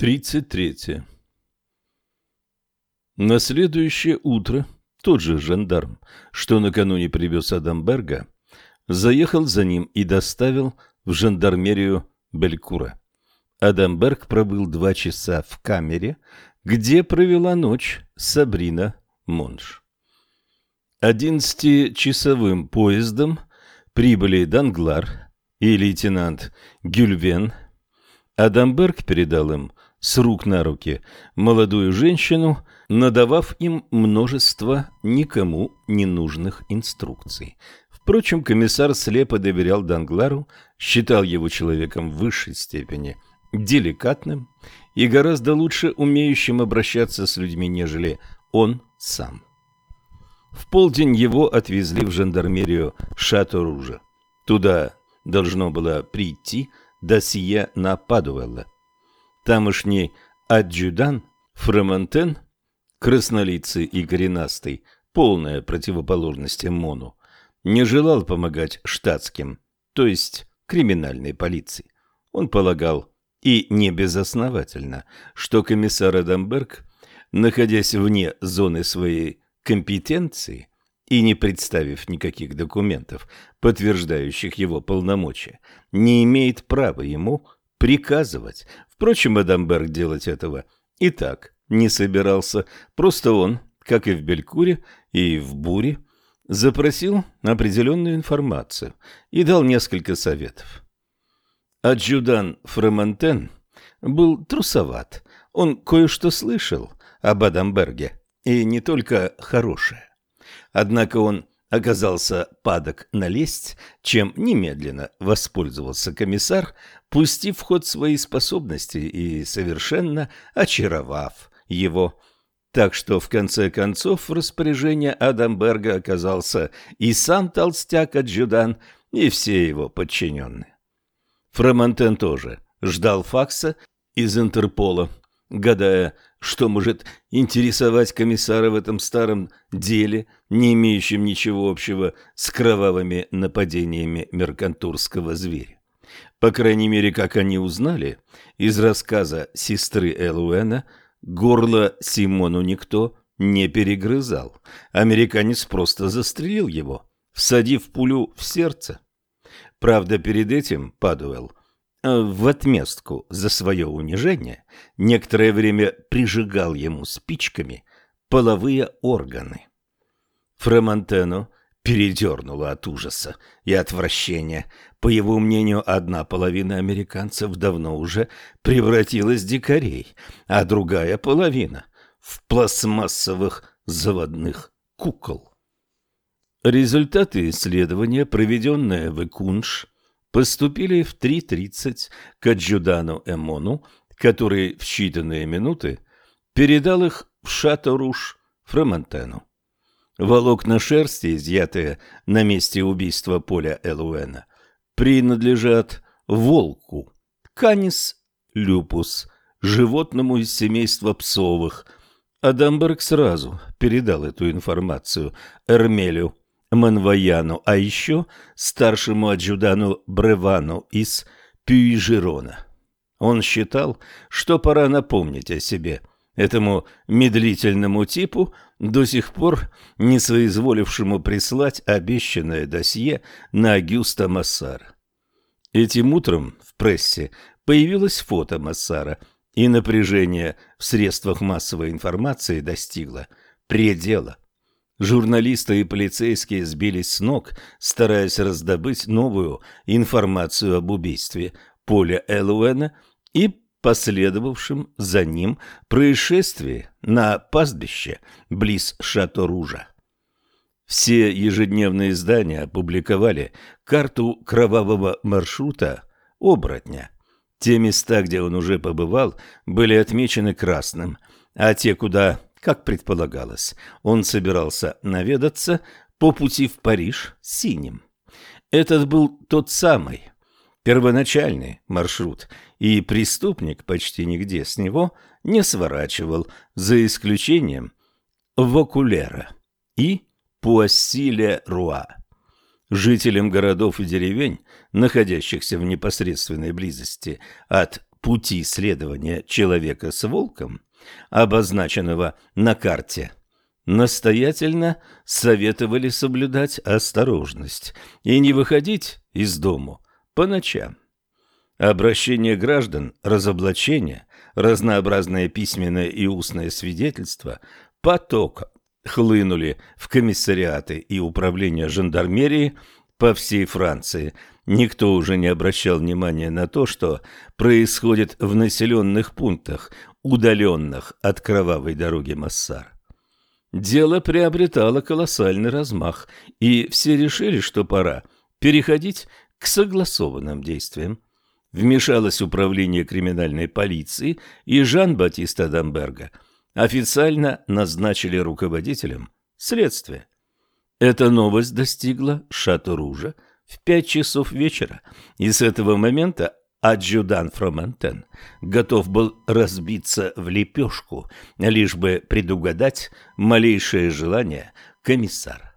33. На следующее утро тот же жандарм, что накануне привез Адамберга, заехал за ним и доставил в жандармерию Белькура. Адамберг пробыл два часа в камере, где провела ночь Сабрина Монш. Одиннадцатичасовым поездом прибыли Данглар и лейтенант Гюльвен. Адамберг передал им с рук на руки молодую женщину, надавав им множество никому не нужных инструкций. Впрочем, комиссар слепо доверял Данглару, считал его человеком в высшей степени деликатным и гораздо лучше умеющим обращаться с людьми, нежели он сам. В полдень его отвезли в жандармерию Шато-Ружа. Туда должно было прийти досье на Падуэлла. Тамошний адъюдан Фромантен, краснолицый и коренастый, полная противоположность Мону, не желал помогать штатским, то есть криминальной полиции. Он полагал, и не безосновательно, что комиссар Адамберг, находясь вне зоны своей компетенции и не представив никаких документов, подтверждающих его полномочия, не имеет права ему приказывать. Впрочем, Адамберг делать этого и так не собирался. Просто он, как и в Белькуре и в Буре, запросил определенную информацию и дал несколько советов. Аджудан Фромантен был трусоват. Он кое-что слышал об Адамберге, и не только хорошее. Однако он оказался падок на лесть, чем немедленно воспользовался комиссар, пустив в ход свои способности и совершенно очаровав его. Так что в конце концов в распоряжение Адамберга оказался и сам толстяк-адъюдан, и все его подчиненные. Фромантен тоже ждал факса из Интерпола, гадая, что может интересовать комиссара в этом старом деле, не имеющем ничего общего с кровавыми нападениями меркантурского зверя. По крайней мере, как они узнали, из рассказа сестры Элуэна горло Симону никто не перегрызал. Американец просто застрелил его, всадив пулю в сердце. Правда, перед этим Падуэлл в отместку за свое унижение некоторое время прижигал ему спичками половые органы. Фромантену передернуло от ужаса и отвращения. По его мнению, одна половина американцев давно уже превратилась в дикарей, а другая половина — в пластмассовых заводных кукол. Результаты исследования, проведенное в Икунш, поступили в 3.30 к Аджудану Эмону, который в считанные минуты передал их в Шато-Руш Фромантену. Волокна шерсти, изъятые на месте убийства Поля Элуэна, принадлежат волку, канис люпус, животному из семейства псовых. Адамберг сразу передал эту информацию Эрмелю Манваяну, а еще старшему адъюдану Бревану из Пюйжерона. Он считал, что пора напомнить о себе этому медлительному типу, до сих пор не соизволившему прислать обещанное досье на Агюста Массара. Этим утром в прессе появилось фото Массара, и напряжение в средствах массовой информации достигло предела. Журналисты и полицейские сбились с ног, стараясь раздобыть новую информацию об убийстве Поля Элуэна и последовавшем за ним происшествии на пастбище близ Шато-Ружа. Все ежедневные издания опубликовали карту кровавого маршрута оборотня. Те места, где он уже побывал, были отмечены красным, а те, куда как предполагалось, он собирался наведаться по пути в Париж синим. Этот был тот самый первоначальный маршрут, и преступник почти нигде с него не сворачивал, за исключением Вокулера и Пуассиле-Руа. Жителям городов и деревень, находящихся в непосредственной близости от пути следования человека с волком, обозначенного на карте, настоятельно советовали соблюдать осторожность и не выходить из дому по ночам. Обращение граждан, разоблачение, разнообразное письменное и устное свидетельство потоком хлынули в комиссариаты и управления жандармерии по всей Франции. Никто уже не обращал внимания на то, что происходит в населенных пунктах, удаленных от кровавой дороги Массар. Дело приобретало колоссальный размах, и все решили, что пора переходить к согласованным действиям. Вмешалось управление криминальной полиции, и Жан-Батиста Дамберга официально назначили руководителем следствия. Эта новость достигла Шато-Ружа в пять часов вечера, и с этого момента адъюдан Фромантен готов был разбиться в лепешку, лишь бы предугадать малейшее желание комиссара.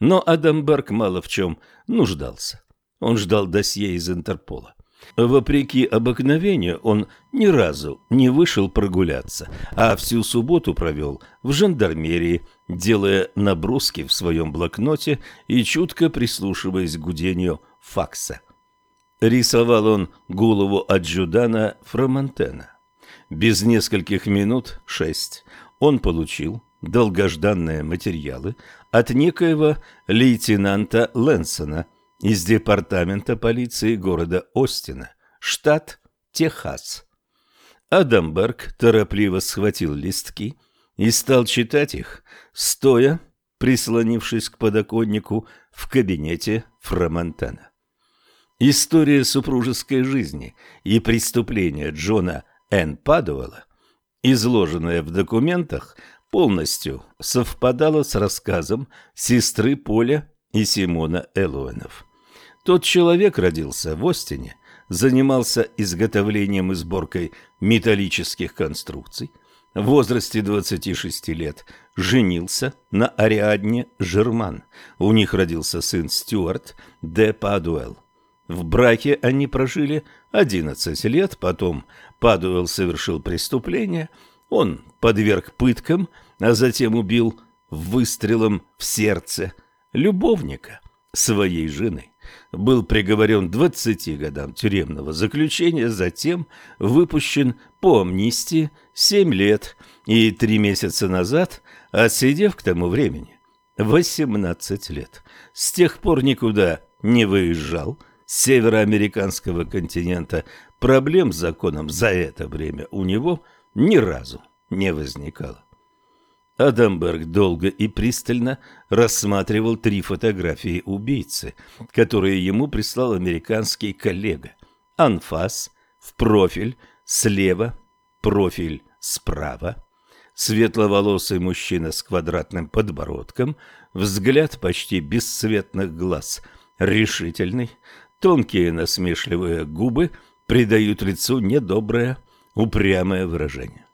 Но Адамберг мало в чем нуждался. Он ждал досье из Интерпола. Вопреки обыкновению он ни разу не вышел прогуляться, а всю субботу провел в жандармерии, делая наброски в своем блокноте и чутко прислушиваясь к гудению факса. Рисовал он голову адъюдана Фромантена. Без нескольких минут, шесть, он получил долгожданные материалы от некоего лейтенанта Лэнсона из департамента полиции города Остина, штат Техас. Адамберг торопливо схватил листки и стал читать их, стоя, прислонившись к подоконнику в кабинете Фромантена. История супружеской жизни и преступления Джона Н. Падуэлла, изложенная в документах, полностью совпадала с рассказом сестры Поля и Симона Элуэнов. Тот человек родился в Остине, занимался изготовлением и сборкой металлических конструкций, в возрасте 26 лет женился на Ариадне Жерман. У них родился сын Стюарт де Падуэлл. В браке они прожили 11 лет, потом Падуэлл совершил преступление, он подверг пыткам, а затем убил выстрелом в сердце любовника своей жены. Был приговорен 20 годам тюремного заключения, затем выпущен по амнистии 7 лет и 3 месяца назад, отсидев к тому времени 18 лет. С тех пор никуда не выезжал – североамериканского континента, проблем с законом за это время у него ни разу не возникало. Адамберг долго и пристально рассматривал три фотографии убийцы, которые ему прислал американский коллега. Анфас в профиль слева, профиль справа. Светловолосый мужчина с квадратным подбородком, взгляд почти бесцветных глаз, решительный, Тонкие насмешливые губы придают лицу недоброе, упрямое выражение.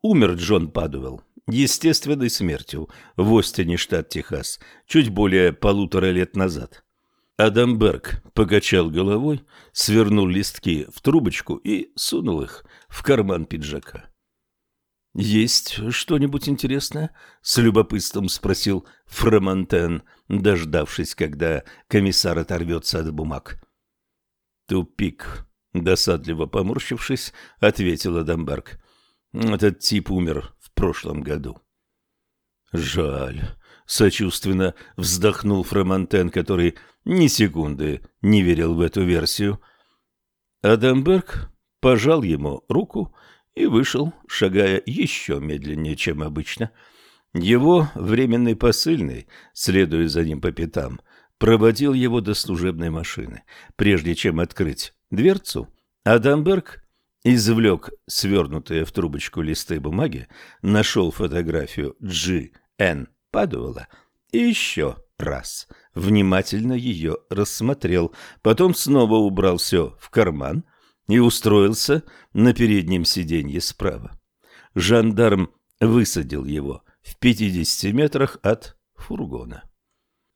Умер Джон Падуэлл естественной смертью в Остине, штат Техас, чуть более полутора лет назад. Адамберг покачал головой, свернул листки в трубочку и сунул их в карман пиджака. «Есть что-нибудь интересное?» — с любопытством спросил Фромантен, дождавшись, когда комиссар оторвется от бумаг. «Тупик», — досадливо поморщившись, ответил Адамберг. «Этот тип умер в прошлом году». «Жаль», — сочувственно вздохнул Фромантен, который ни секунды не верил в эту версию. Адамберг пожал ему руку и вышел, шагая еще медленнее, чем обычно. Его временный посыльный, следуя за ним по пятам, проводил его до служебной машины. Прежде чем открыть дверцу, Адамберг извлек свернутые в трубочку листы бумаги, нашел фотографию Джи Н. Падуэлла и еще раз внимательно ее рассмотрел, потом снова убрал все в карман – и устроился на переднем сиденье справа. Жандарм высадил его в 50 метрах от фургона.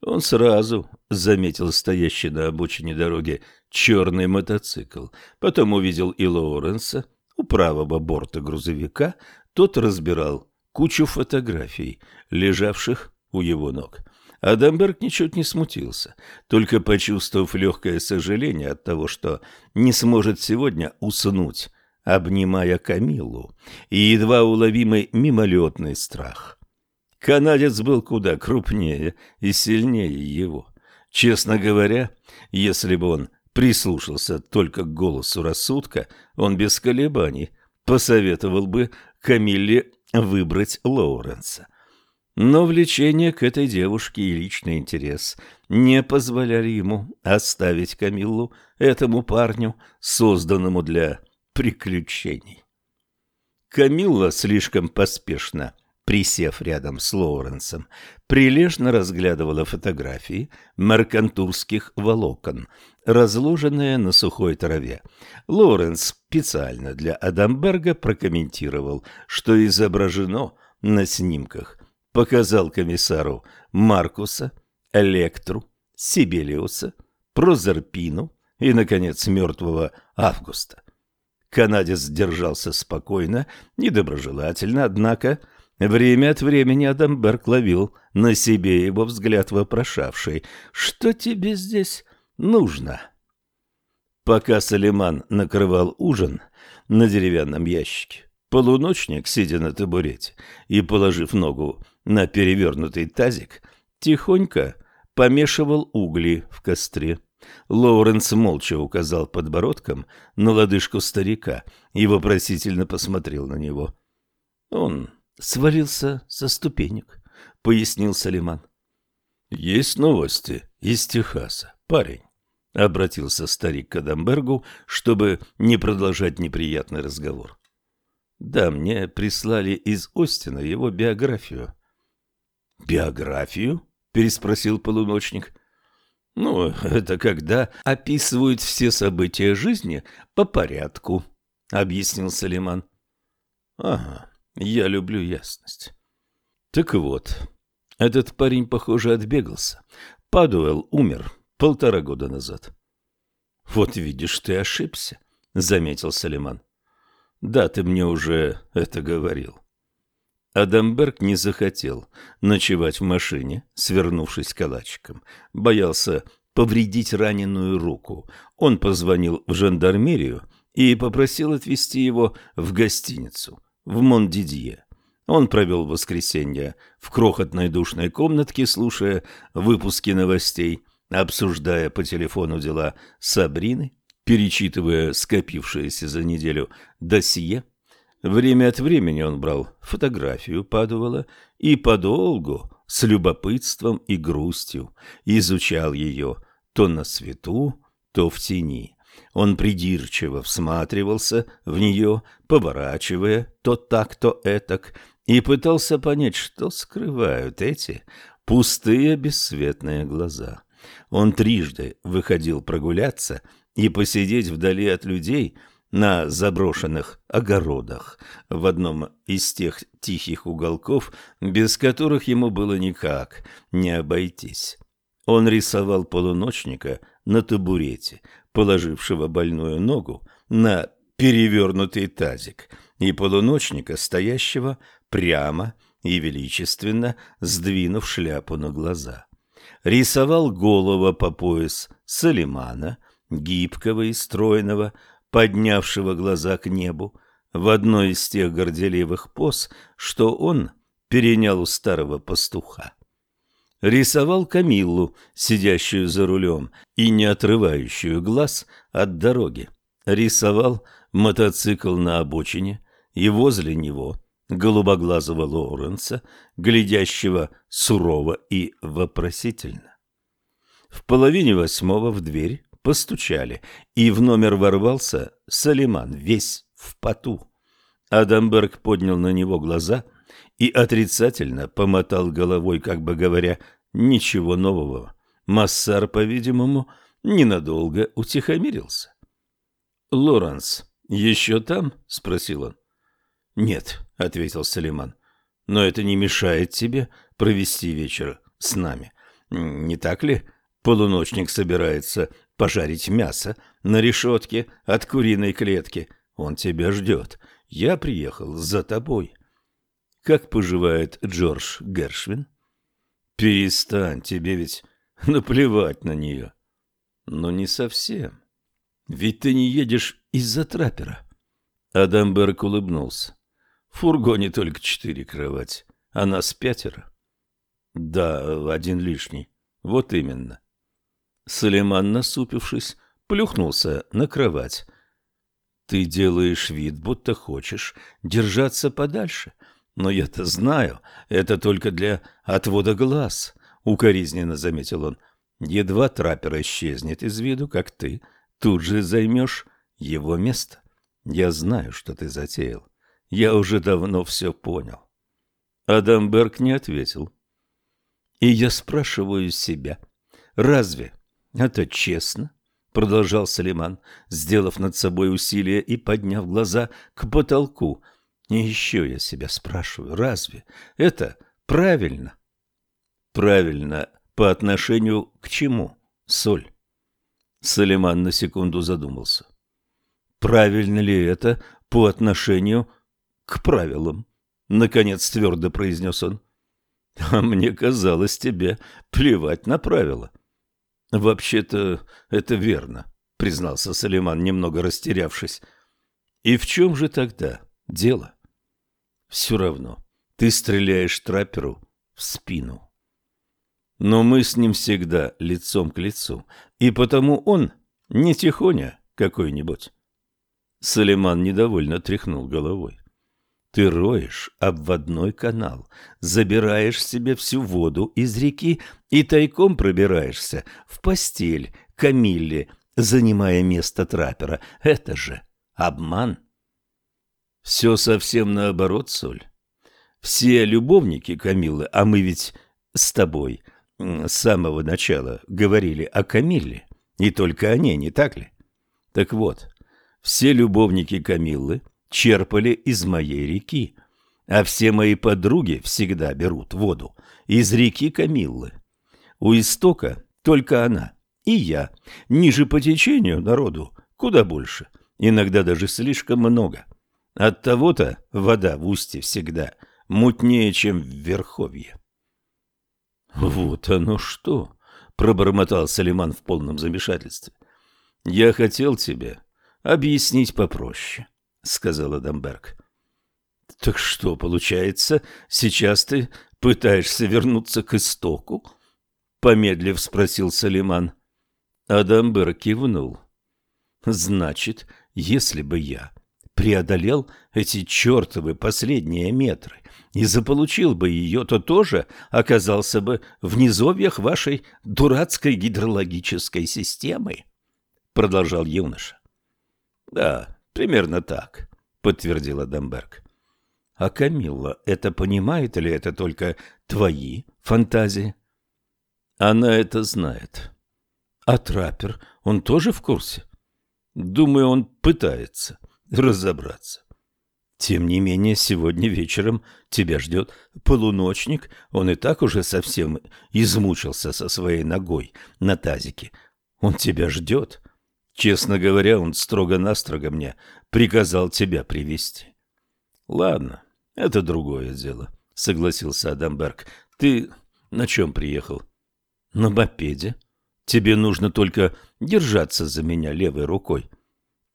Он сразу заметил стоящий на обочине дороги черный мотоцикл. Потом увидел и Лоуренса у правого борта грузовика. Тот разбирал кучу фотографий, лежавших у его ног. Адамберг ничуть не смутился, только почувствовав легкое сожаление от того, что не сможет сегодня уснуть, обнимая Камилу, и едва уловимый мимолетный страх. Канадец был куда крупнее и сильнее его. Честно говоря, если бы он прислушался только к голосу рассудка, он без колебаний посоветовал бы Камилле выбрать Лоуренса. Но влечение к этой девушке и личный интерес не позволяли ему оставить Камиллу этому парню, созданному для приключений. Камилла слишком поспешно, присев рядом с Лоуренсом, прилежно разглядывала фотографии маркантурских волокон, разложенные на сухой траве. Лоуренс специально для Адамберга прокомментировал, что изображено на снимках, показал комиссару Маркуса, Электру, Сибелиуса, Прозерпину и, наконец, мертвого Августа. Канадец держался спокойно, недоброжелательно, однако время от времени Адамберг ловил на себе его взгляд вопрошавший «Что тебе здесь нужно?» Пока Салиман накрывал ужин на деревянном ящике, полуночник, сидя на табурете и положив ногу на перевернутый тазик, тихонько помешивал угли в костре. Лоуренс молча указал подбородком на лодыжку старика и вопросительно посмотрел на него. «Он свалился со ступенек», — пояснил Салиман. «Есть новости из Техаса, парень», — обратился старик к Адамбергу, чтобы не продолжать неприятный разговор. «Да, мне прислали из Остина его биографию». «Биографию?» — переспросил полуночник. Ну, это когда описывают все события жизни по порядку, объяснил Салиман. Ага, я люблю ясность. Так вот, этот парень, похоже, отбегался. Падуэлл умер полтора года назад. Вот видишь, ты ошибся, заметил Салиман. Да, ты мне уже это говорил. Адамберг не захотел ночевать в машине, свернувшись калачиком. Боялся повредить раненую руку. Он позвонил в жандармерию и попросил отвезти его в гостиницу, в Мондидье. Он провел воскресенье в крохотной душной комнатке, слушая выпуски новостей, обсуждая по телефону дела Сабрины, перечитывая скопившееся за неделю досье Время от времени он брал фотографию Падувала и подолгу, с любопытством и грустью, изучал ее то на свету, то в тени. Он придирчиво всматривался в нее, поворачивая то так, то этак, и пытался понять, что скрывают эти пустые бесцветные глаза. Он трижды выходил прогуляться и посидеть вдали от людей – на заброшенных огородах, в одном из тех тихих уголков, без которых ему было никак не обойтись. Он рисовал полуночника на табурете, положившего больную ногу на перевернутый тазик, и полуночника, стоящего прямо и величественно, сдвинув шляпу на глаза. Рисовал голова по пояс Салимана, гибкого и стройного, поднявшего глаза к небу, в одной из тех горделивых поз, что он перенял у старого пастуха. Рисовал Камиллу, сидящую за рулем и не отрывающую глаз от дороги. Рисовал мотоцикл на обочине и возле него голубоглазого Лоуренса, глядящего сурово и вопросительно. В половине восьмого в дверь постучали, и в номер ворвался Салиман, весь в поту. Адамберг поднял на него глаза и отрицательно помотал головой, как бы говоря, ничего нового. Массар, по-видимому, ненадолго утихомирился. «Лоренс еще там?» — спросил он. «Нет», — ответил Салиман, — «но это не мешает тебе провести вечер с нами. Не так ли?» Полуночник собирается пожарить мясо на решетке от куриной клетки. Он тебя ждет. Я приехал за тобой. Как поживает Джордж Гершвин? Перестань, тебе ведь наплевать на нее. Но не совсем. Ведь ты не едешь из-за траппера. Адамберг улыбнулся. В фургоне только четыре кровати, а нас пятеро. Да, один лишний. Вот именно. Салиман, насупившись, плюхнулся на кровать. Ты делаешь вид, будто хочешь держаться подальше. Но я-то знаю, это только для отвода глаз, — укоризненно заметил он. Едва траппер исчезнет из виду, как ты тут же займешь его место. Я знаю, что ты затеял. Я уже давно все понял. Адамберг не ответил. И я спрашиваю себя, разве это честно? Продолжал Салиман, сделав над собой усилие и подняв глаза к потолку. И еще я себя спрашиваю, разве это правильно? Правильно по отношению к чему, Соль? Салиман на секунду задумался. Правильно ли это по отношению к правилам? Наконец твердо произнес он. А мне казалось тебе плевать на правила. Вообще-то это верно, признался Салиман, немного растерявшись. И в чем же тогда дело? Все равно, ты стреляешь трапперу в спину. Но мы с ним всегда лицом к лицу, и потому он не тихоня какой-нибудь. Салиман недовольно тряхнул головой. Ты роешь обводной канал, забираешь себе всю воду из реки и тайком пробираешься в постель Камилле, занимая место траппера. Это же обман. Все совсем наоборот, Соль. Все любовники Камиллы, а мы ведь с тобой с самого начала говорили о Камилле, и только о ней, не так ли? Так вот, все любовники Камиллы черпали из моей реки, а все мои подруги всегда берут воду из реки Камиллы. У истока только она и я. Ниже по течению народу куда больше, иногда даже слишком много. От того-то вода в устье всегда мутнее, чем в верховье. Вот оно что, пробормотал Салиман в полном замешательстве. Я хотел тебе объяснить попроще, сказал Адамберг. Так что получается, сейчас ты пытаешься вернуться к истоку? помедлив спросил Салиман. Адамберг кивнул. Значит, если бы я преодолел эти чертовы последние метры и заполучил бы ее, то тоже оказался бы в низовьях вашей дурацкой гидрологической системы, — продолжал юноша. — Да, примерно так, — подтвердил Адамберг. — А Камилла это понимает или это только твои фантазии? — Она это знает. — А траппер, он тоже в курсе? — Думаю, он пытается разобраться. Тем не менее, сегодня вечером тебя ждет полуночник. Он и так уже совсем измучился со своей ногой на тазике. Он тебя ждет. Честно говоря, он строго-настрого мне приказал тебя привести. Ладно, это другое дело, согласился Адамберг. Ты на чем приехал? На мопеде. Тебе нужно только держаться за меня левой рукой.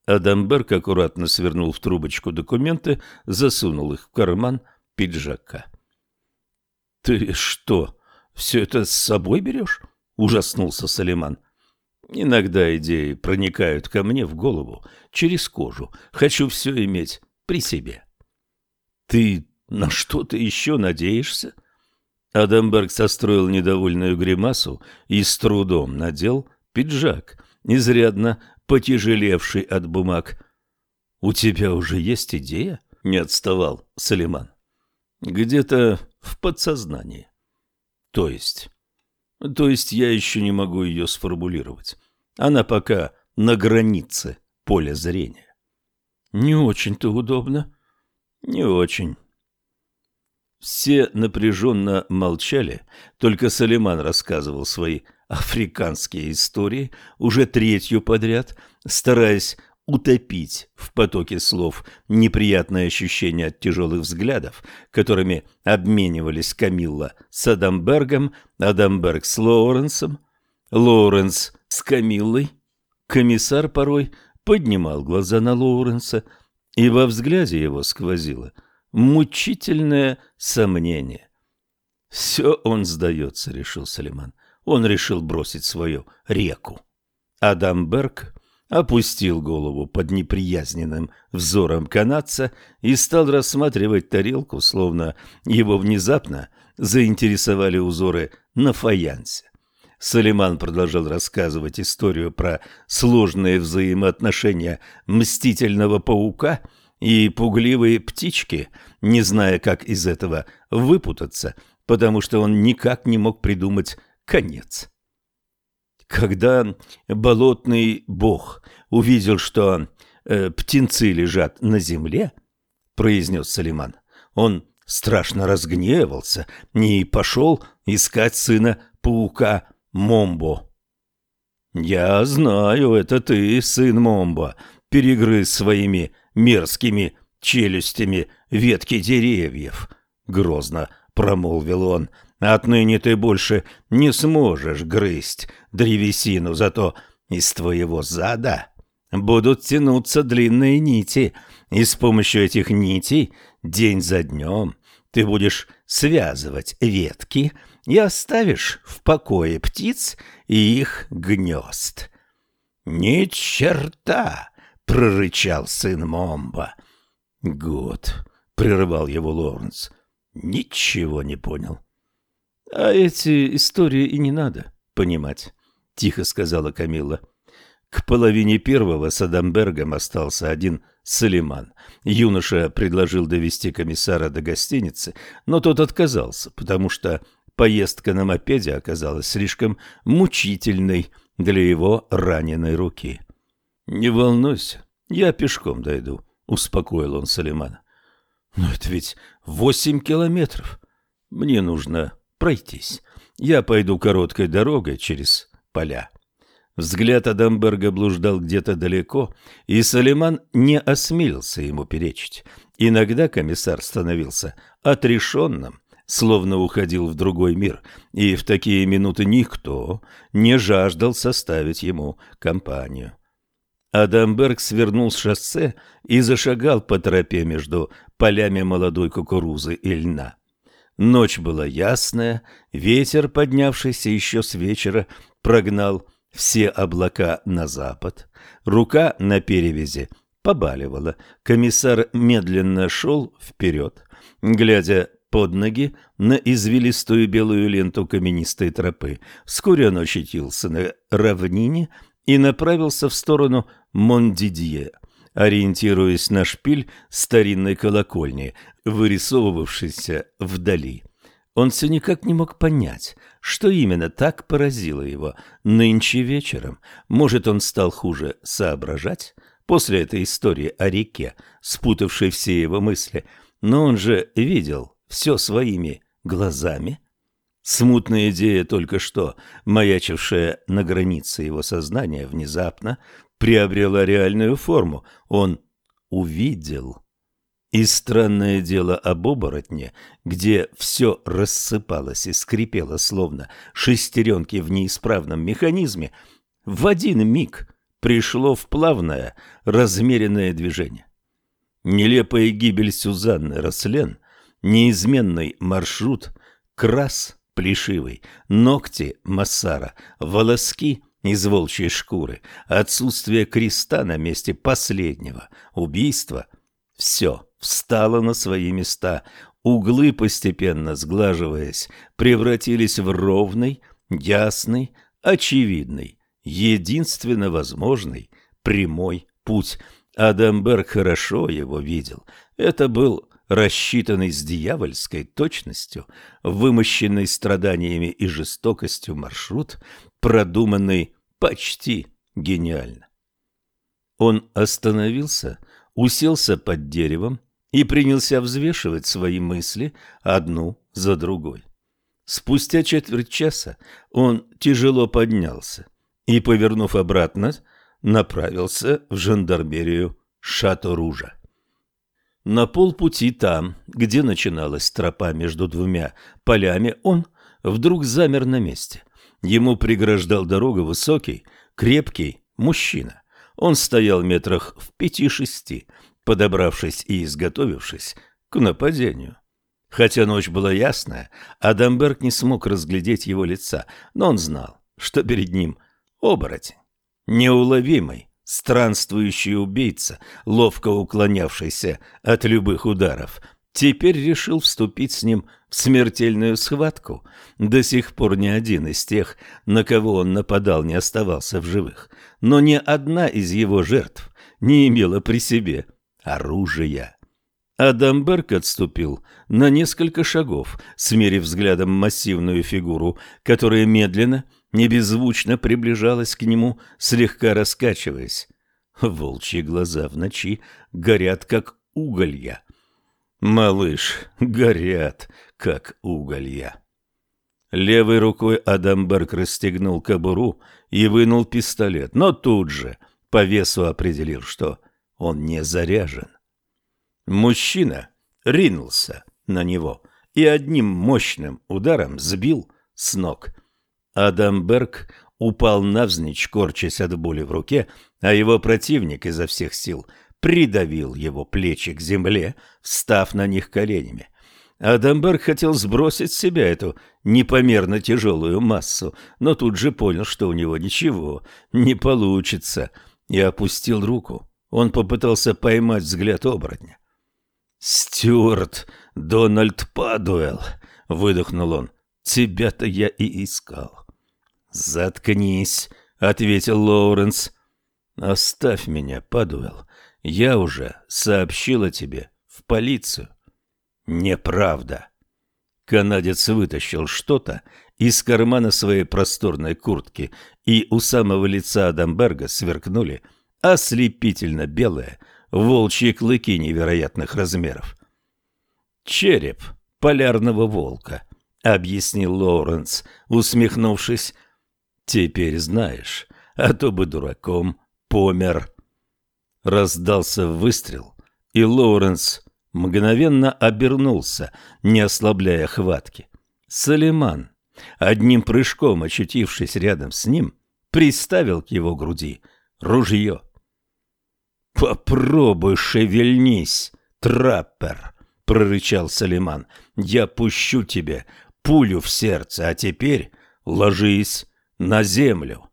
Адамберг аккуратно свернул в трубочку документы, засунул их в карман пиджака. — Ты что, все это с собой берешь? — ужаснулся Салиман. — Иногда идеи проникают ко мне в голову через кожу. Хочу все иметь при себе. — Ты на что-то еще надеешься? Адамберг состроил недовольную гримасу и с трудом надел пиджак, изрядно потяжелевший от бумаг. «У тебя уже есть идея?» — не отставал Салиман. «Где-то в подсознании». «То есть?» «То есть я еще не могу ее сформулировать. Она пока на границе поля зрения». «Не очень-то удобно». «Не очень». Все напряженно молчали, только Салиман рассказывал свои африканские истории уже третью подряд, стараясь утопить в потоке слов неприятное ощущение от тяжелых взглядов, которыми обменивались Камилла с Адамбергом, Адамберг с Лоуренсом, Лоуренс с Камиллой. Комиссар порой поднимал глаза на Лоуренса, и во взгляде его сквозило мучительное сомнение. «Все он сдается», — решил Салиман. Он решил бросить свою реку. Адамберг опустил голову под неприязненным взором канадца и стал рассматривать тарелку, словно его внезапно заинтересовали узоры на фаянсе. Салиман продолжал рассказывать историю про сложные взаимоотношения мстительного паука и пугливые птички, не зная, как из этого выпутаться, потому что он никак не мог придумать конец. Когда болотный бог увидел, что э, птенцы лежат на земле, произнес Салиман, он страшно разгневался и пошел искать сына паука Момбо. «Я знаю, это ты, сын Момбо, перегрыз своими мерзкими челюстями ветки деревьев», — грозно промолвил он, Отныне ты больше не сможешь грызть древесину, зато из твоего зада будут тянуться длинные нити, и с помощью этих нитей день за днем ты будешь связывать ветки и оставишь в покое птиц и их гнезд. «Ни черта!» — прорычал сын Момба. «Год!» — прерывал его Лоренс. «Ничего не понял». А эти истории и не надо понимать, тихо сказала Камилла. К половине первого с Адамбергом остался один Салиман. Юноша предложил довести комиссара до гостиницы, но тот отказался, потому что поездка на мопеде оказалась слишком мучительной для его раненой руки. «Не волнуйся, я пешком дойду», — успокоил он Салимана. «Но это ведь восемь километров. Мне нужно пройтись. Я пойду короткой дорогой через поля. Взгляд Адамберга блуждал где-то далеко, и Салиман не осмелился ему перечить. Иногда комиссар становился отрешенным, словно уходил в другой мир, и в такие минуты никто не жаждал составить ему компанию. Адамберг свернул с шоссе и зашагал по тропе между полями молодой кукурузы и льна. Ночь была ясная, ветер, поднявшийся еще с вечера, прогнал все облака на запад. Рука на перевязи побаливала. Комиссар медленно шел вперед, глядя под ноги на извилистую белую ленту каменистой тропы. Вскоре он очутился на равнине и направился в сторону Мондидье ориентируясь на шпиль старинной колокольни, вырисовывавшейся вдали. Он все никак не мог понять, что именно так поразило его нынче вечером. Может, он стал хуже соображать после этой истории о реке, спутавшей все его мысли, но он же видел все своими глазами. Смутная идея только что, маячившая на границе его сознания, внезапно приобрела реальную форму. Он увидел. И странное дело об оборотне, где все рассыпалось и скрипело, словно шестеренки в неисправном механизме, в один миг пришло в плавное, размеренное движение. Нелепая гибель Сюзанны Рослен, неизменный маршрут, крас плешивый, ногти Массара, волоски из волчьей шкуры, отсутствие креста на месте последнего убийства – все встало на свои места. Углы, постепенно сглаживаясь, превратились в ровный, ясный, очевидный, единственно возможный прямой путь. Адамберг хорошо его видел. Это был рассчитанный с дьявольской точностью, вымощенный страданиями и жестокостью маршрут, продуманный почти гениально. Он остановился, уселся под деревом и принялся взвешивать свои мысли одну за другой. Спустя четверть часа он тяжело поднялся и, повернув обратно, направился в жандармерию Шато-Ружа. На полпути там, где начиналась тропа между двумя полями, он вдруг замер на месте. Ему преграждал дорогу высокий, крепкий мужчина. Он стоял метрах в пяти-шести, подобравшись и изготовившись к нападению. Хотя ночь была ясная, Адамберг не смог разглядеть его лица, но он знал, что перед ним оборотень, неуловимый, странствующий убийца, ловко уклонявшийся от любых ударов, теперь решил вступить с ним в смертельную схватку. До сих пор ни один из тех, на кого он нападал, не оставался в живых, но ни одна из его жертв не имела при себе оружия. Адамберг отступил на несколько шагов, смерив взглядом массивную фигуру, которая медленно не беззвучно приближалась к нему, слегка раскачиваясь. Волчьи глаза в ночи горят, как уголья. Малыш, горят, как уголья. Левой рукой Адамберг расстегнул кобуру и вынул пистолет, но тут же по весу определил, что он не заряжен. Мужчина ринулся на него и одним мощным ударом сбил с ног – Адамберг упал навзничь, корчась от боли в руке, а его противник изо всех сил придавил его плечи к земле, встав на них коленями. Адамберг хотел сбросить с себя эту непомерно тяжелую массу, но тут же понял, что у него ничего не получится, и опустил руку. Он попытался поймать взгляд оборотня. «Стюарт Дональд Падуэлл!» — выдохнул он. «Тебя-то я и искал». «Заткнись», — ответил Лоуренс. «Оставь меня, Падуэлл. Я уже сообщила тебе в полицию». «Неправда». Канадец вытащил что-то из кармана своей просторной куртки, и у самого лица Адамберга сверкнули ослепительно белые волчьи клыки невероятных размеров. «Череп полярного волка», — объяснил Лоуренс, усмехнувшись, Теперь знаешь, а то бы дураком помер. Раздался выстрел, и Лоуренс мгновенно обернулся, не ослабляя хватки. Салиман, одним прыжком очутившись рядом с ним, приставил к его груди ружье. «Попробуй шевельнись, траппер!» — прорычал Салиман. «Я пущу тебе пулю в сердце, а теперь ложись на землю.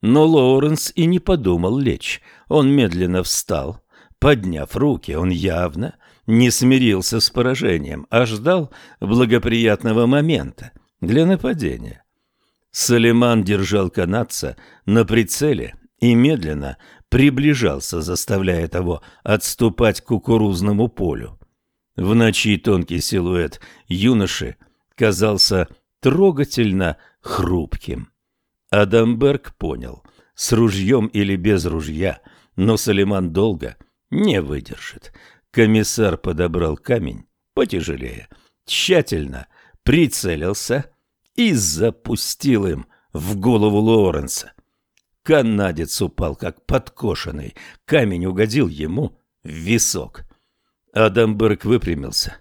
Но Лоуренс и не подумал лечь. Он медленно встал. Подняв руки, он явно не смирился с поражением, а ждал благоприятного момента для нападения. Салиман держал канадца на прицеле и медленно приближался, заставляя того отступать к кукурузному полю. В ночи тонкий силуэт юноши казался трогательно хрупким. Адамберг понял, с ружьем или без ружья, но Салиман долго не выдержит. Комиссар подобрал камень потяжелее, тщательно прицелился и запустил им в голову Лоуренса. Канадец упал как подкошенный, камень угодил ему в висок. Адамберг выпрямился,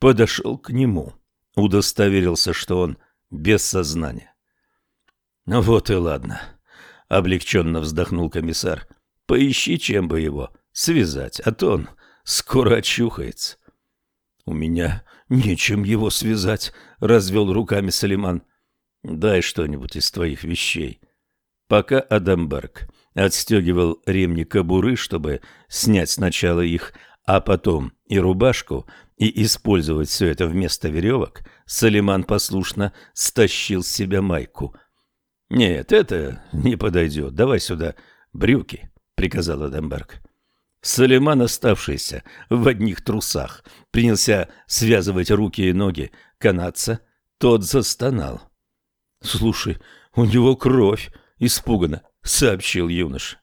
подошел к нему, удостоверился, что он без сознания. Ну вот и ладно, облегченно вздохнул комиссар. Поищи, чем бы его связать, а то он скоро очухается. У меня нечем его связать, развел руками Салиман. Дай что-нибудь из твоих вещей. Пока Адамберг отстегивал ремни кобуры, чтобы снять сначала их, а потом и рубашку, и использовать все это вместо веревок, Салиман послушно стащил с себя майку — «Нет, это не подойдет. Давай сюда брюки», — приказал Адамберг. Салиман, оставшийся в одних трусах, принялся связывать руки и ноги канадца. Тот застонал. «Слушай, у него кровь!» — испуганно сообщил юноша.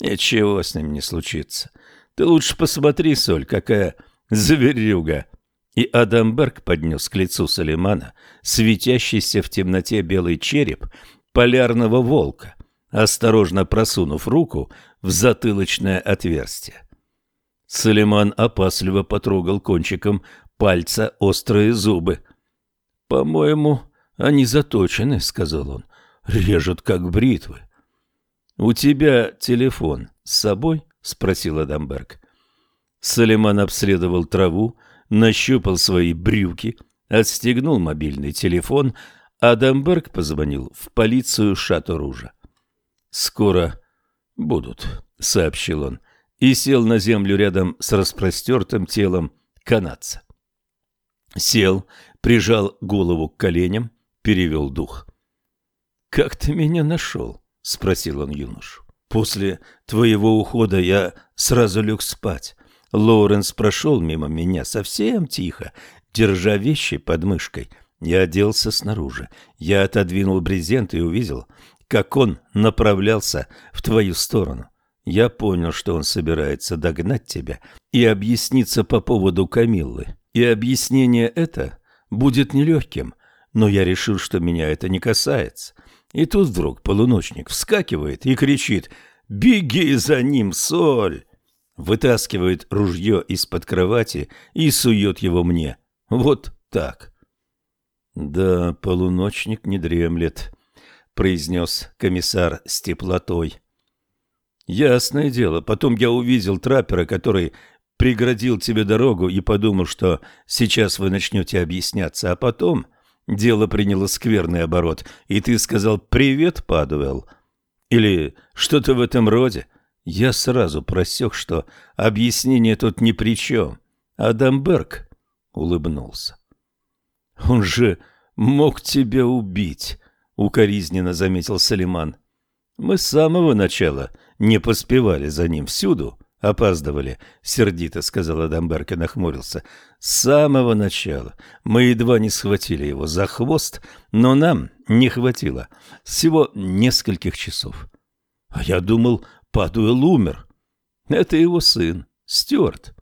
«Ничего с ним не случится. Ты лучше посмотри, Соль, какая Зверюга!» И Адамберг поднес к лицу Салимана светящийся в темноте белый череп полярного волка, осторожно просунув руку в затылочное отверстие. Салиман опасливо потрогал кончиком пальца острые зубы. «По-моему, они заточены», — сказал он. «Режут, как бритвы». «У тебя телефон с собой?» — спросил Адамберг. Салиман обследовал траву, нащупал свои брюки, отстегнул мобильный телефон. Адамберг позвонил в полицию Шато-Ружа. «Скоро будут», — сообщил он, и сел на землю рядом с распростертым телом канадца. Сел, прижал голову к коленям, перевел дух. «Как ты меня нашел?» — спросил он юношу. «После твоего ухода я сразу лег спать. Лоуренс прошел мимо меня совсем тихо, держа вещи под мышкой. Я оделся снаружи. Я отодвинул брезент и увидел, как он направлялся в твою сторону. Я понял, что он собирается догнать тебя и объясниться по поводу Камиллы. И объяснение это будет нелегким, но я решил, что меня это не касается. И тут вдруг полуночник вскакивает и кричит «Беги за ним, соль!» Вытаскивает ружье из-под кровати и сует его мне. Вот так. «Да, полуночник не дремлет», — произнес комиссар с теплотой. «Ясное дело. Потом я увидел траппера, который преградил тебе дорогу и подумал, что сейчас вы начнете объясняться, а потом дело приняло скверный оборот, и ты сказал «Привет, Падуэлл» или что-то в этом роде. Я сразу просек, что объяснение тут ни при чем. Адамберг улыбнулся. «Он же мог тебя убить», — укоризненно заметил Салиман. «Мы с самого начала не поспевали за ним всюду, опаздывали», — сердито сказал Адамберг и нахмурился. «С самого начала мы едва не схватили его за хвост, но нам не хватило всего нескольких часов. А я думал, Падуэл умер. Это его сын, Стюарт».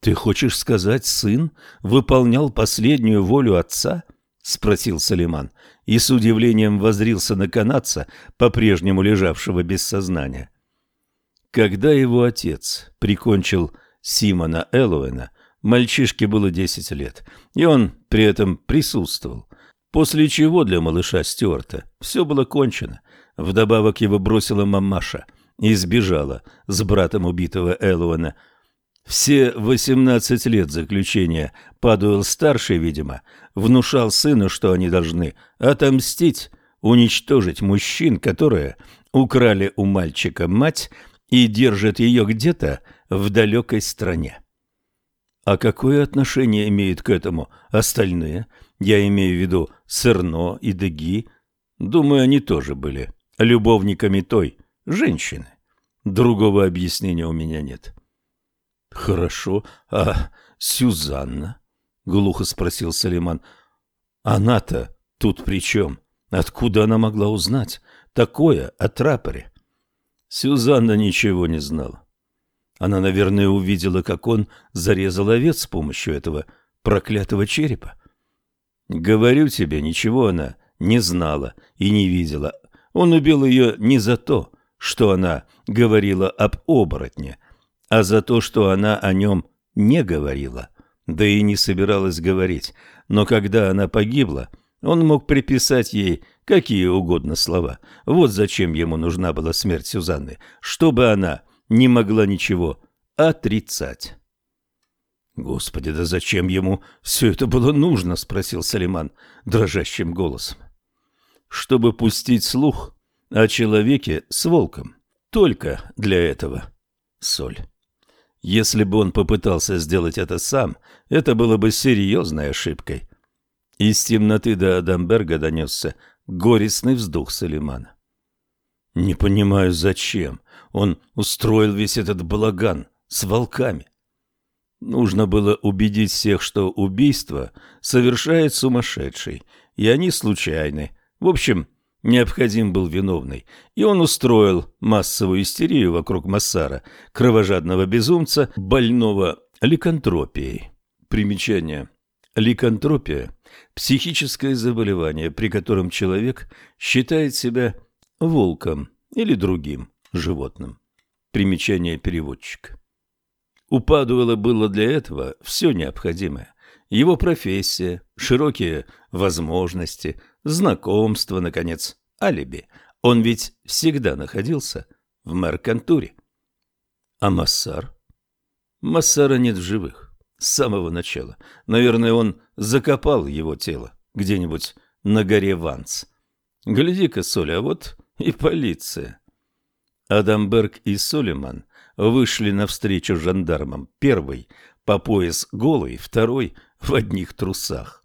«Ты хочешь сказать, сын выполнял последнюю волю отца?» — спросил Салиман и с удивлением возрился на канадца, по-прежнему лежавшего без сознания. Когда его отец прикончил Симона Эллоуэна, мальчишке было десять лет, и он при этом присутствовал. После чего для малыша Стюарта все было кончено. Вдобавок его бросила мамаша и сбежала с братом убитого Эллоуэна – все восемнадцать лет заключения Падуэлл-старший, видимо, внушал сыну, что они должны отомстить, уничтожить мужчин, которые украли у мальчика мать и держат ее где-то в далекой стране. А какое отношение имеют к этому остальные? Я имею в виду Сырно и Деги. Думаю, они тоже были любовниками той женщины. Другого объяснения у меня нет. Хорошо. А Сюзанна? Глухо спросил Салиман. Она-то тут при чем? Откуда она могла узнать такое о трапоре? Сюзанна ничего не знала. Она, наверное, увидела, как он зарезал овец с помощью этого проклятого черепа. Говорю тебе, ничего она не знала и не видела. Он убил ее не за то, что она говорила об оборотне, а за то, что она о нем не говорила, да и не собиралась говорить. Но когда она погибла, он мог приписать ей какие угодно слова. Вот зачем ему нужна была смерть Сюзанны, чтобы она не могла ничего отрицать. «Господи, да зачем ему все это было нужно?» — спросил Салиман дрожащим голосом. «Чтобы пустить слух о человеке с волком. Только для этого. Соль». Если бы он попытался сделать это сам, это было бы серьезной ошибкой. Из темноты до Адамберга донесся горестный вздох Салимана. «Не понимаю, зачем он устроил весь этот балаган с волками. Нужно было убедить всех, что убийство совершает сумасшедший, и они случайны. В общем, Необходим был виновный, и он устроил массовую истерию вокруг Массара, кровожадного безумца, больного ликантропией. Примечание. Ликантропия – психическое заболевание, при котором человек считает себя волком или другим животным. Примечание переводчика. У Падуэла было для этого все необходимое. Его профессия, широкие возможности, знакомства, наконец, алиби. Он ведь всегда находился в меркантуре. А Массар? Массара нет в живых. С самого начала. Наверное, он закопал его тело где-нибудь на горе Ванс. Гляди-ка, Соля, а вот и полиция. Адамберг и Солиман вышли навстречу жандармам. Первый по пояс голый, второй в одних трусах.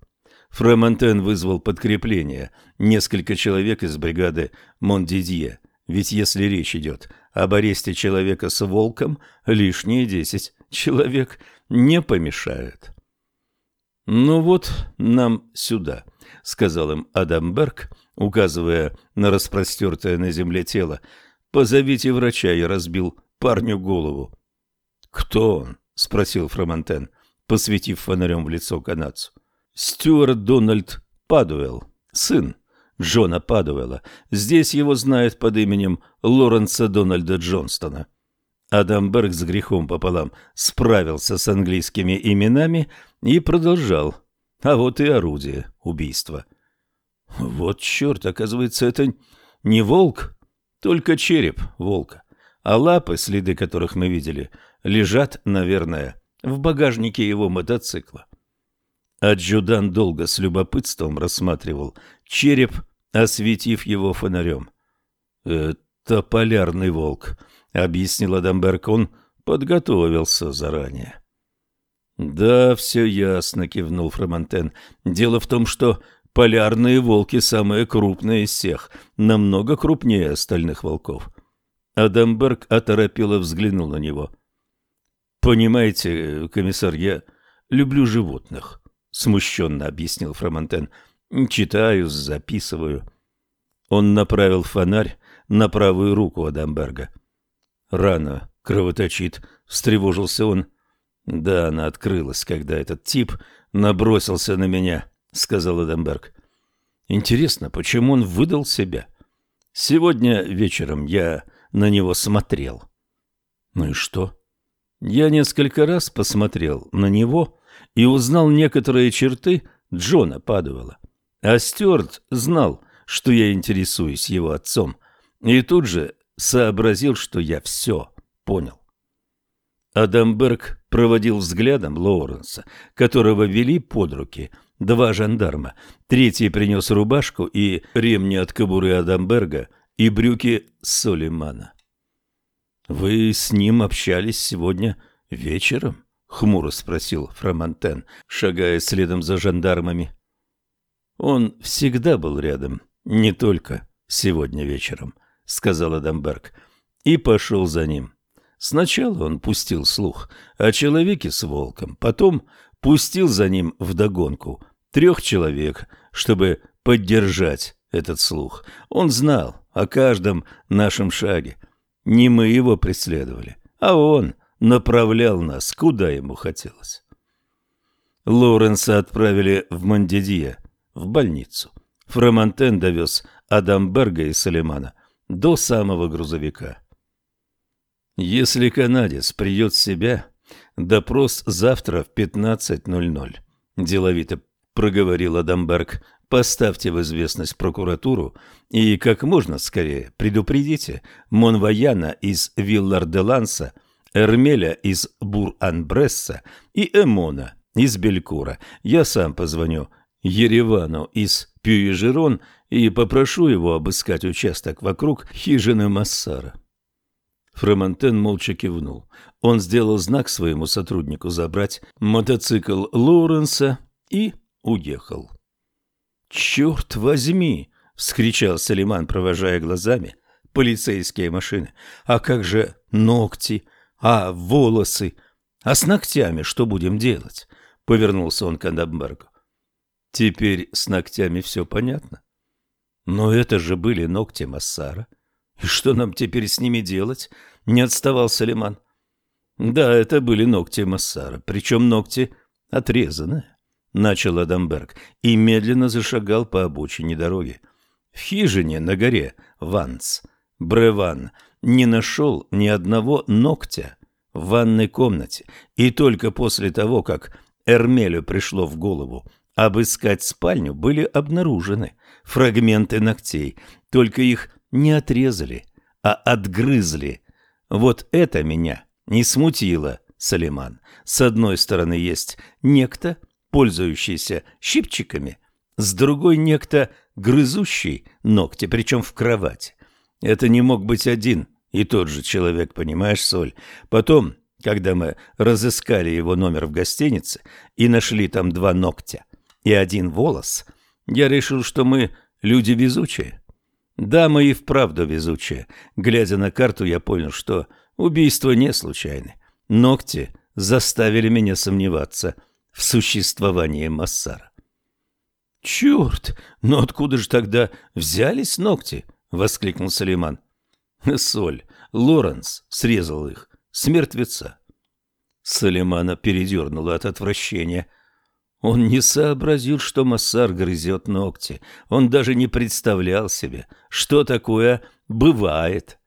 Фремонтен вызвал подкрепление, несколько человек из бригады Мондидье. Ведь если речь идет об аресте человека с волком, лишние десять человек не помешают. «Ну вот, нам сюда», — сказал им Адамберг, указывая на распростертое на земле тело. «Позовите врача, я разбил парню голову». «Кто он?» — спросил Фромантен, посветив фонарем в лицо канадцу. «Стюарт Дональд Падуэлл, сын Джона Падуэлла. Здесь его знают под именем Лоренса Дональда Джонстона». Адамберг с грехом пополам справился с английскими именами и продолжал. А вот и орудие убийства. Вот черт, оказывается, это не волк, только череп волка, а лапы, следы которых мы видели, лежат, наверное, в багажнике его мотоцикла. Аджудан долго с любопытством рассматривал череп, осветив его фонарем. «Это полярный волк», — объяснил Адамберг. «Он подготовился заранее». «Да, все ясно», — кивнул Фромантен. «Дело в том, что Полярные волки самые крупные из всех, намного крупнее остальных волков. Адамберг оторопело взглянул на него. «Понимаете, комиссар, я люблю животных», — смущенно объяснил Фромантен. «Читаю, записываю». Он направил фонарь на правую руку Адамберга. «Рана кровоточит», — встревожился он. «Да, она открылась, когда этот тип набросился на меня». — сказал Эдемберг. «Интересно, почему он выдал себя? Сегодня вечером я на него смотрел». «Ну и что?» «Я несколько раз посмотрел на него и узнал некоторые черты Джона Падуэлла. А Стюарт знал, что я интересуюсь его отцом, и тут же сообразил, что я все понял. Адамберг проводил взглядом Лоуренса, которого вели под руки – два жандарма. Третий принес рубашку и ремни от кобуры Адамберга и брюки Солимана. «Вы с ним общались сегодня вечером?» — хмуро спросил Фромантен, шагая следом за жандармами. «Он всегда был рядом, не только сегодня вечером», — сказал Адамберг, и пошел за ним. Сначала он пустил слух о человеке с волком, потом пустил за ним вдогонку трех человек, чтобы поддержать этот слух. Он знал о каждом нашем шаге. Не мы его преследовали, а он направлял нас, куда ему хотелось. Лоуренса отправили в Мандедия, в больницу. Фромантен довез Адамберга и Салимана до самого грузовика. Если канадец придет в себя, допрос завтра в 15.00, деловито проговорил Адамберг. Поставьте в известность прокуратуру и как можно скорее предупредите Монваяна из Виллар-де-Ланса, Эрмеля из Бур-Анбресса и Эмона из Белькура. Я сам позвоню Еревану из Пюежерон и попрошу его обыскать участок вокруг хижины Массара. Фромантен молча кивнул. Он сделал знак своему сотруднику забрать мотоцикл Лоуренса и уехал. «Черт возьми!» — вскричал Салиман, провожая глазами полицейские машины. «А как же ногти? А волосы? А с ногтями что будем делать?» — повернулся он к Адамбергу. «Теперь с ногтями все понятно. Но это же были ногти Массара. И что нам теперь с ними делать?» — не отставал Салиман. Да, это были ногти Массара, причем ногти отрезанные. Начал Адамберг и медленно зашагал по обочине дороги. В хижине на горе Ванс Бреван не нашел ни одного ногтя в ванной комнате, и только после того, как Эрмелю пришло в голову обыскать спальню, были обнаружены фрагменты ногтей, только их не отрезали, а отгрызли. Вот это меня не смутило, Салиман. С одной стороны есть некто, пользующийся щипчиками, с другой некто, грызущий ногти, причем в кровати. Это не мог быть один и тот же человек, понимаешь, Соль. Потом, когда мы разыскали его номер в гостинице и нашли там два ногтя и один волос, я решил, что мы люди везучие. Да, мы и вправду везучие. Глядя на карту, я понял, что убийства не случайны. Ногти заставили меня сомневаться в существовании Массара. «Черт! Но откуда же тогда взялись ногти?» — воскликнул Салиман. «Соль. Лоренс срезал их. С мертвеца». Салимана передернуло от отвращения. Он не сообразил, что Массар грызет ногти. Он даже не представлял себе, что такое бывает.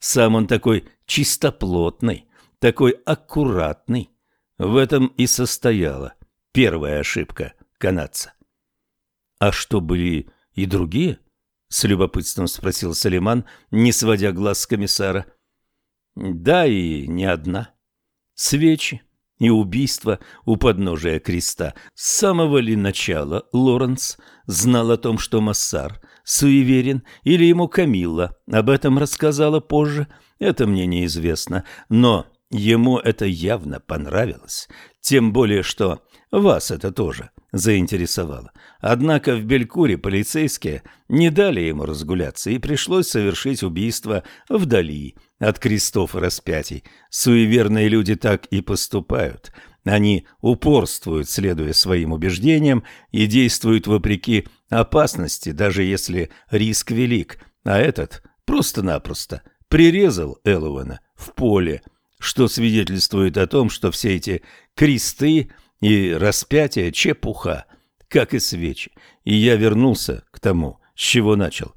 Сам он такой чистоплотный, такой аккуратный. В этом и состояла первая ошибка канадца. А что были и другие? С любопытством спросил Салиман, не сводя глаз с комиссара. Да и не одна. Свечи и убийство у подножия креста. С самого ли начала Лоренс знал о том, что Массар суеверен, или ему Камилла об этом рассказала позже, это мне неизвестно, но ему это явно понравилось, тем более что вас это тоже заинтересовало. Однако в Белькуре полицейские не дали ему разгуляться, и пришлось совершить убийство вдали от крестов и распятий. Суеверные люди так и поступают. Они упорствуют, следуя своим убеждениям, и действуют вопреки опасности, даже если риск велик. А этот просто-напросто прирезал Эллоуэна в поле, что свидетельствует о том, что все эти кресты и распятие – чепуха, как и свечи. И я вернулся к тому, с чего начал.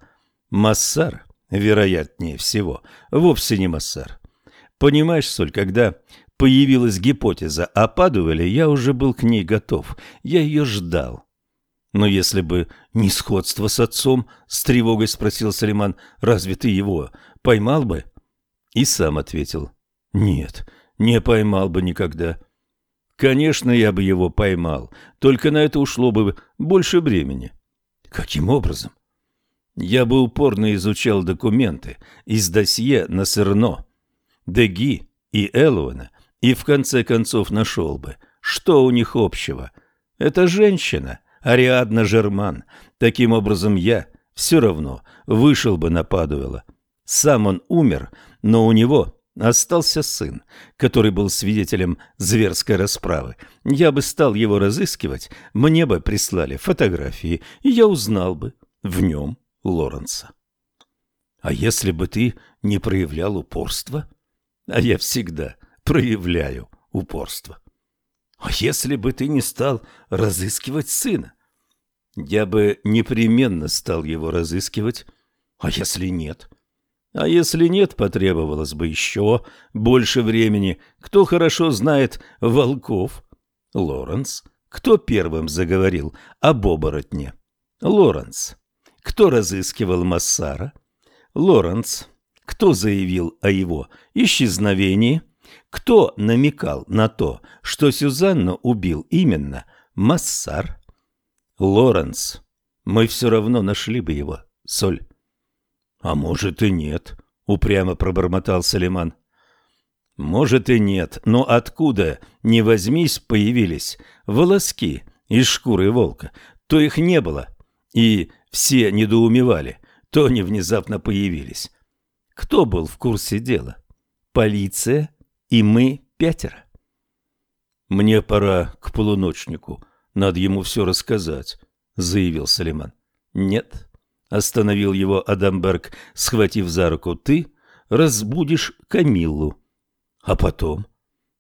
Массар, вероятнее всего, вовсе не Массар. Понимаешь, Соль, когда появилась гипотеза о Падуэле, я уже был к ней готов. Я ее ждал. Но если бы не сходство с отцом, с тревогой спросил Салиман, разве ты его поймал бы? И сам ответил, нет, не поймал бы никогда. Конечно, я бы его поймал, только на это ушло бы больше времени. Каким образом? Я бы упорно изучал документы из досье на Серно, Деги и Элуэна, и в конце концов нашел бы, что у них общего. Это женщина, Ариадна Жерман. Таким образом, я все равно вышел бы на Падуэла. Сам он умер, но у него Остался сын, который был свидетелем зверской расправы. Я бы стал его разыскивать, мне бы прислали фотографии, и я узнал бы в нем Лоренса. А если бы ты не проявлял упорства? А я всегда проявляю упорство. А если бы ты не стал разыскивать сына? Я бы непременно стал его разыскивать. А если нет? — а если нет, потребовалось бы еще больше времени. Кто хорошо знает волков? Лоренс. Кто первым заговорил об оборотне? Лоренс. Кто разыскивал Массара? Лоренс. Кто заявил о его исчезновении? Кто намекал на то, что Сюзанну убил именно Массар? Лоренс. Мы все равно нашли бы его, Соль. «А может и нет», — упрямо пробормотал Салиман. «Может и нет, но откуда, не возьмись, появились волоски из шкуры волка, то их не было, и все недоумевали, то они внезапно появились. Кто был в курсе дела? Полиция и мы пятеро. «Мне пора к полуночнику, надо ему все рассказать», — заявил Салиман. «Нет, Остановил его Адамберг, схватив за руку. Ты разбудишь Камиллу. А потом?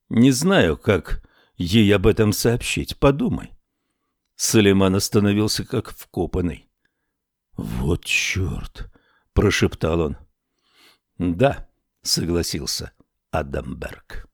Не знаю, как ей об этом сообщить. Подумай. Салиман остановился как вкопанный. «Вот черт!» — прошептал он. «Да», — согласился Адамберг.